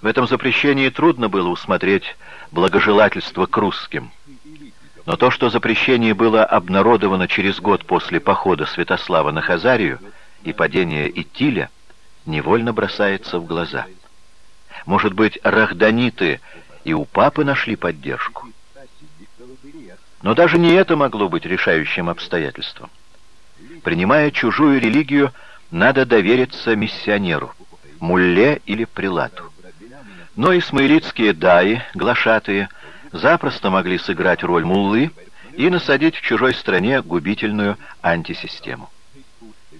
В этом запрещении трудно было усмотреть благожелательство к русским. Но то, что запрещение было обнародовано через год после похода Святослава на Хазарию и падения Итиля, невольно бросается в глаза. Может быть, рахданиты и у папы нашли поддержку? Но даже не это могло быть решающим обстоятельством. Принимая чужую религию, надо довериться миссионеру, мулле или прилату. Но исмаилитские даи, глашатые, запросто могли сыграть роль муллы и насадить в чужой стране губительную антисистему.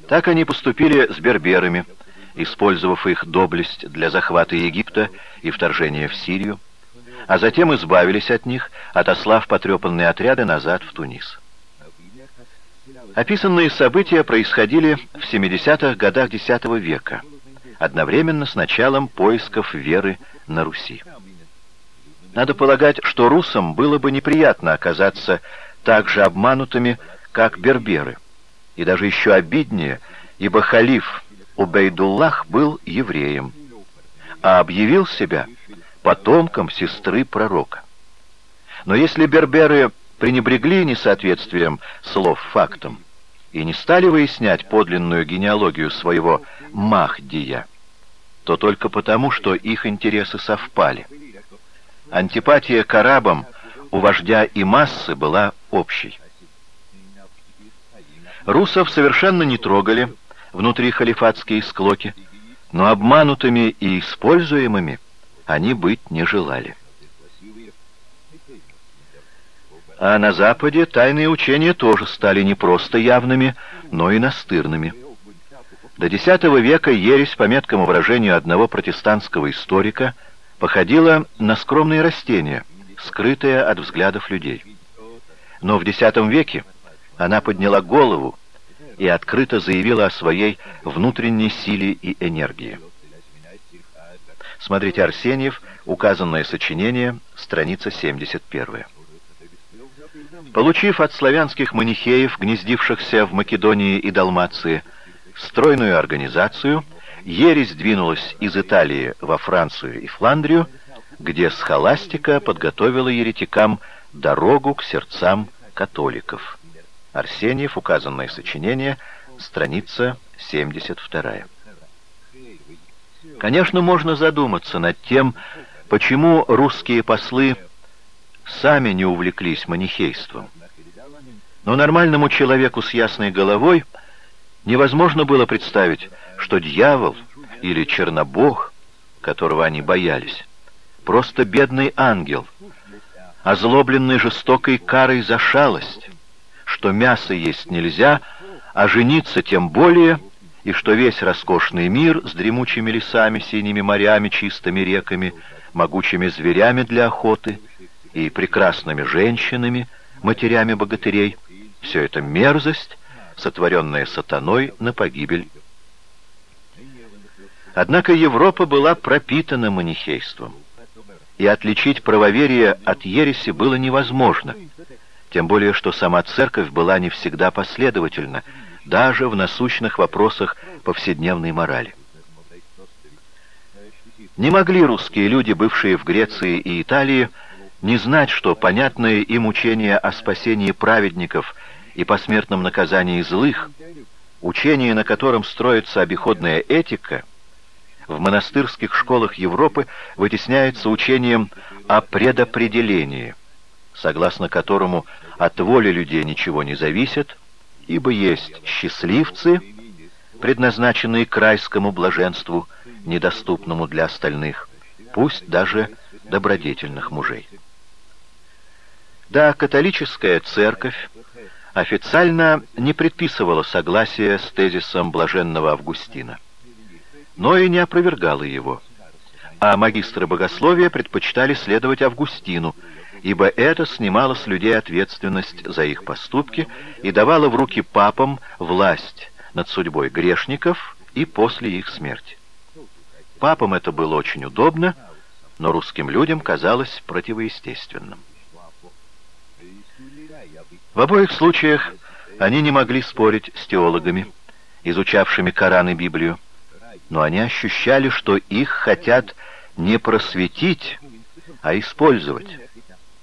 Так они поступили с берберами, использовав их доблесть для захвата Египта и вторжения в Сирию, а затем избавились от них, отослав потрепанные отряды назад в Тунис. Описанные события происходили в 70-х годах X века, одновременно с началом поисков веры на Руси. Надо полагать, что русам было бы неприятно оказаться так же обманутыми, как берберы, и даже еще обиднее, ибо халиф Убейдуллах был евреем, а объявил себя потомком сестры пророка. Но если берберы пренебрегли несоответствием слов фактам и не стали выяснять подлинную генеалогию своего Махдия, то только потому, что их интересы совпали. Антипатия к арабам у вождя и массы была общей. Русов совершенно не трогали внутри халифатские склоки, но обманутыми и используемыми они быть не желали. А на Западе тайные учения тоже стали не просто явными, но и настырными. До X века ересь, по меткому выражению одного протестантского историка, походила на скромные растения, скрытые от взглядов людей. Но в X веке она подняла голову и открыто заявила о своей внутренней силе и энергии. Смотрите Арсеньев, указанное сочинение, страница 71. Получив от славянских манихеев, гнездившихся в Македонии и Далмации, стройную организацию, ересь двинулась из Италии во Францию и Фландрию, где схоластика подготовила еретикам дорогу к сердцам католиков. Арсеньев, указанное сочинение, страница 72. Конечно, можно задуматься над тем, почему русские послы сами не увлеклись манихейством. Но нормальному человеку с ясной головой невозможно было представить, что дьявол или чернобог, которого они боялись, просто бедный ангел, озлобленный жестокой карой за шалость, что мясо есть нельзя, а жениться тем более — и что весь роскошный мир с дремучими лесами, синими морями, чистыми реками, могучими зверями для охоты и прекрасными женщинами, матерями богатырей, все это мерзость, сотворенная сатаной на погибель. Однако Европа была пропитана манихейством, и отличить правоверие от ереси было невозможно, тем более что сама церковь была не всегда последовательна, даже в насущных вопросах повседневной морали. Не могли русские люди, бывшие в Греции и Италии, не знать, что понятное им учение о спасении праведников и посмертном наказании злых, учение, на котором строится обиходная этика, в монастырских школах Европы вытесняется учением о предопределении, согласно которому от воли людей ничего не зависит, ибо есть счастливцы, предназначенные к райскому блаженству, недоступному для остальных, пусть даже добродетельных мужей. Да, католическая церковь официально не предписывала согласия с тезисом блаженного Августина, но и не опровергала его, а магистры богословия предпочитали следовать Августину, ибо это снимало с людей ответственность за их поступки и давало в руки папам власть над судьбой грешников и после их смерти. Папам это было очень удобно, но русским людям казалось противоестественным. В обоих случаях они не могли спорить с теологами, изучавшими Коран и Библию, но они ощущали, что их хотят не просветить, а использовать.